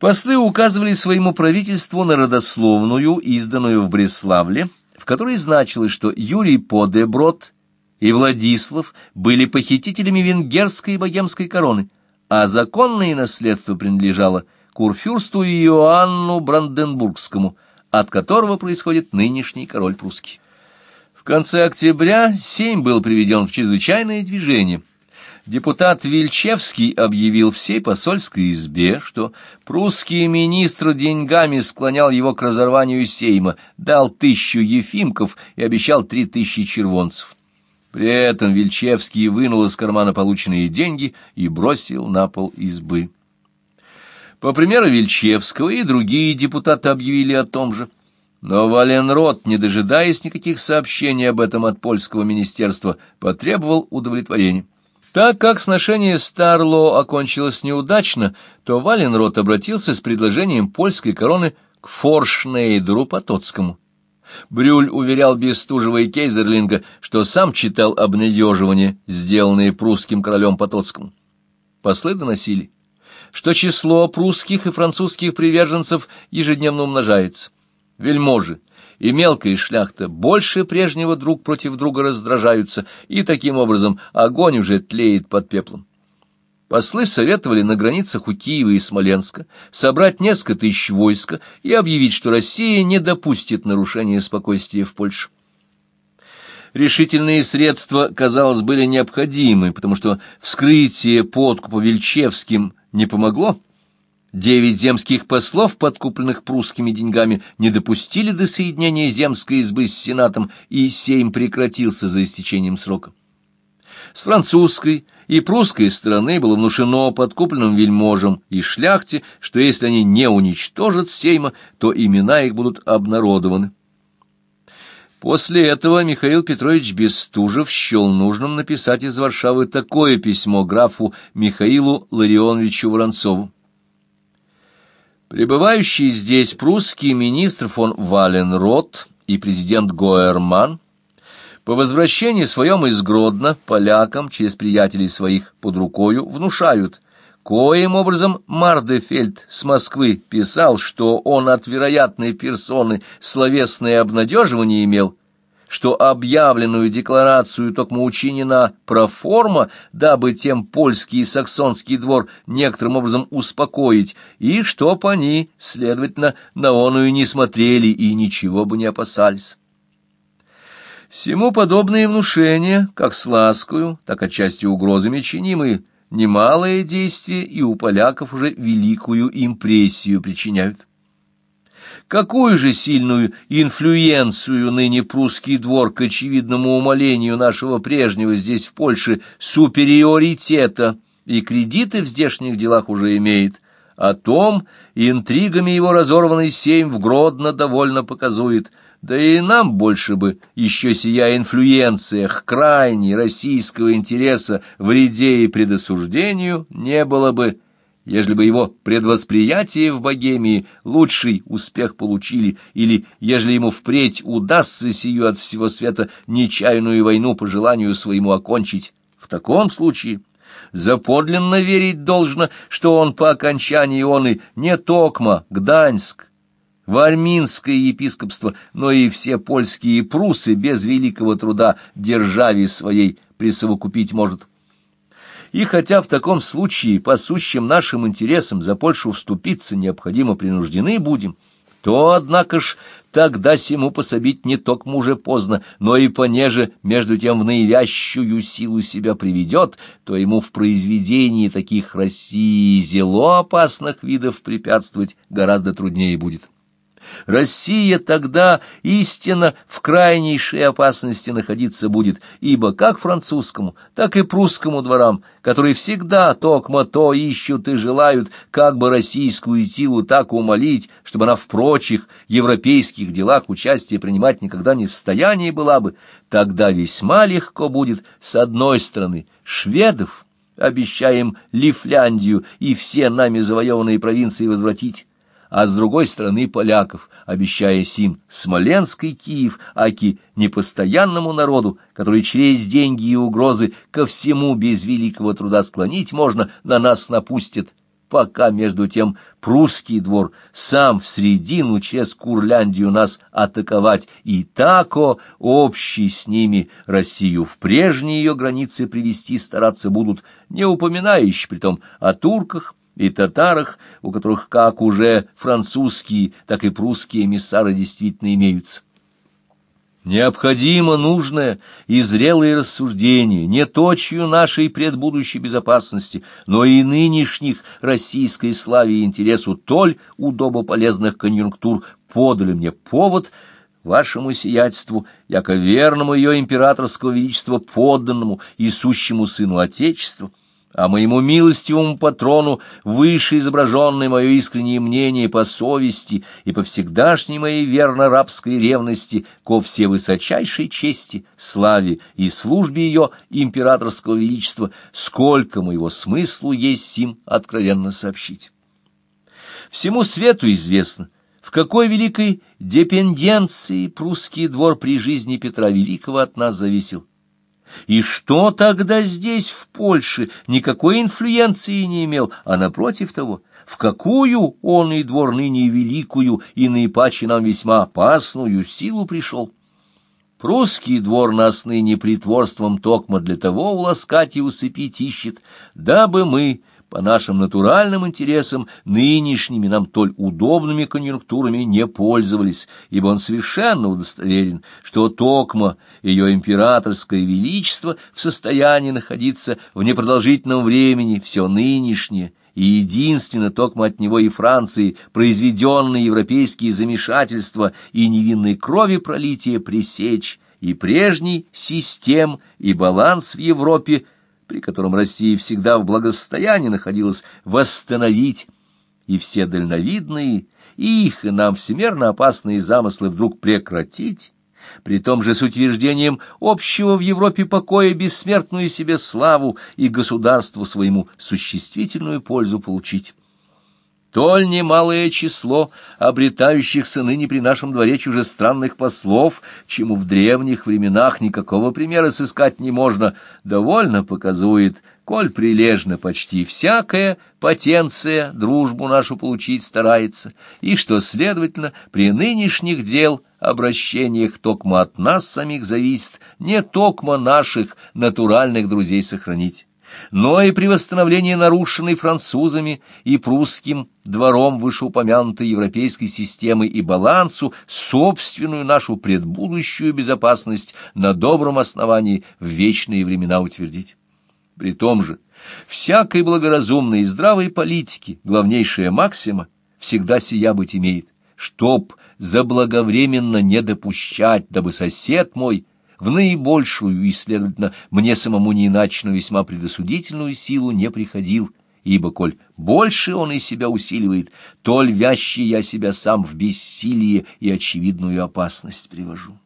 Послы указывали своему правительству на родословную, изданную в Бреславле, в которой значилось, что Юрий Подеброд и Владислав были похитителями венгерской и богемской короны, а законное наследство принадлежало курфюрсту Иоанну Бранденбургскому, от которого происходит нынешний король прусский. В конце октября Сейм был приведен в чрезвычайное движение. Депутат Вильчевский объявил всей посольской избе, что прусский министр деньгами склонял его к разорванию Сейма, дал тысячу ефимков и обещал три тысячи червонцев. При этом Вильчевский вынул из кармана полученные деньги и бросил на пол избы. По примеру Вильчевского и другие депутаты объявили о том же. Но Валенрод, не дожидаясь никаких сообщений об этом от польского министерства, потребовал удовлетворения. Так как сношение Старло окончилось неудачно, то Валенрод обратился с предложением польской короны к Форшнейдеру Потоцкому. Брюль уверял Бестужева и Кейзерлинга, что сам читал обнадеживания, сделанные прусским королем Потоцкому. Послы доносили, что число прусских и французских приверженцев ежедневно умножается. Вельможи и мелкая шляхта больше прежнего друг против друга раздражаются, и таким образом огонь уже тлеет под пеплом. Послы советовали на границах у Киева и Смоленска собрать несколько тысяч войска и объявить, что Россия не допустит нарушения спокойствия в Польше. Решительные средства, казалось, были необходимы, потому что вскрытие подкупа Вельчевским не помогло. Девять земских послов, подкупленных прусскими деньгами, не допустили до соединения земской избы с сенатом, и сейм прекратился за истечением срока. С французской и прусской стороны было внушено подкупленным вельможам и шляхте, что если они не уничтожат Сейма, то имена их будут обнародованы. После этого Михаил Петрович Бестужев счел нужным написать из Варшавы такое письмо графу Михаилу Ларионовичу Воронцову. Пребывающий здесь прусский министр фон Валенрот и президент Гоерман по возвращении своем из Гродно полякам через приятелей своих под рукою внушают, коим образом Мардефельд с Москвы писал, что он от вероятной персоны словесное обнадеживание имел, что объявленную декларацию токмо учинена проформа, дабы тем польский и саксонский двор некоторым образом успокоить, и чтоб они, следовательно, на оную не смотрели и ничего бы не опасались. Всему подобные внушения, как с ласкою, так отчасти угрозами чинимые, немалое действие и у поляков уже великую импрессию причиняют. Какую же сильную инфлюенцию ныне прусский двор к очевидному умолению нашего прежнего здесь в Польше супериоритета и кредиты в здешних делах уже имеет, о том интригами его разорванный семь в Гродно довольно показует – да и нам больше бы, еще сия инфлюенциях крайней российского интереса вреде и предосуждению, не было бы, ежели бы его предвосприятие в Богемии лучший успех получили, или ежели ему впредь удастся сию от всего света нечаянную войну по желанию своему окончить. В таком случае заподлинно верить должно, что он по окончании он и не Токма, Гданьск, в арминское епископство, но и все польские прусы без великого труда державе своей присовокупить может. И хотя в таком случае по сущим нашим интересам за Польшу вступиться необходимо принуждены будем, то, однако ж, тогда сему пособить не только уже поздно, но и понеже между тем в наивящую силу себя приведет, то ему в произведении таких России зело опасных видов препятствовать гораздо труднее будет. Россия тогда истинно в крайнейшей опасности находиться будет, ибо как французскому, так и прусскому дворам, которые всегда токмо то ищут и желают, как бы российскую силу так умолить, чтобы она в прочих европейских делах участие принимать никогда не в состоянии была бы, тогда весьма легко будет, с одной стороны, шведов, обещаем Лифляндию и все нами завоеванные провинции возвратить, а с другой стороны поляков, обещая сим Смоленск и Киев, аки непостоянному народу, который через деньги и угрозы ко всему без великого труда склонить можно, на нас напустит, пока, между тем, прусский двор сам в средину через Курляндию нас атаковать, и тако общий с ними Россию в прежние ее границы привести стараться будут, не упоминающие притом о турках, и татарах, у которых как уже французские, так и прусские эмиссары действительно имеются. Необходимо нужное и зрелое рассуждение не точью нашей предбудущей безопасности, но и нынешних российской славе и интересу толь удобополезных конъюнктур подали мне повод вашему сиятельству, яко верному ее императорского величества подданному и сущему сыну Отечеству, а моему милостивому патрону выше изображенное мое искреннее мнение по совести и по всегдашней моей верно-рабской ревности ко всевысочайшей чести, славе и службе ее императорского величества, сколько моего смыслу есть сим откровенно сообщить. Всему свету известно, в какой великой депенденции прусский двор при жизни Петра Великого от нас зависел, и что тогда здесь, в Польше, никакой инфлюенции не имел, а напротив того, в какую он и двор ныне великую и наипаче нам весьма опасную силу пришел? Прусский двор нас ныне притворством токмо для того уласкать и усыпить ищет, дабы мы по нашим натуральным интересам нынешними нам толь удобными конъюнктурами не пользовались, ибо он совершенно удостоверен, что Токма, ее императорское величество, в состоянии находиться в непродолжительном времени все нынешнее, и единственно Токма от него и Франции произведенные европейские замешательства и невинной крови пролития пресечь, и прежний систем и баланс в Европе – при котором Россия всегда в благосостоянии находилась, восстановить, и все дальновидные, и их, и нам всемерно опасные замыслы вдруг прекратить, при том же с утверждением общего в Европе покоя бессмертную себе славу и государству своему существительную пользу получить. Толь немалое число обретающихся ныне при нашем дворе чужестранных послов, чему в древних временах никакого примера сыскать не можно, довольно показует, коль прилежно почти всякая потенция дружбу нашу получить старается, и что, следовательно, при нынешних дел обращениях токмо от нас самих зависит, не токмо наших натуральных друзей сохранить но и при восстановлении нарушенной французами и прусским двором вышеупомянутой европейской системы и балансу собственную нашу предбудущую безопасность на добром основании в вечные времена утвердить. При том же, всякой благоразумной и здравой политики главнейшая максима всегда сия быть имеет, чтоб заблаговременно не допущать, дабы сосед мой в наибольшую и, следовательно, мне самому не иначе, но весьма предосудительную силу не приходил, ибо, коль больше он из себя усиливает, то львящий я себя сам в бессилие и очевидную опасность привожу.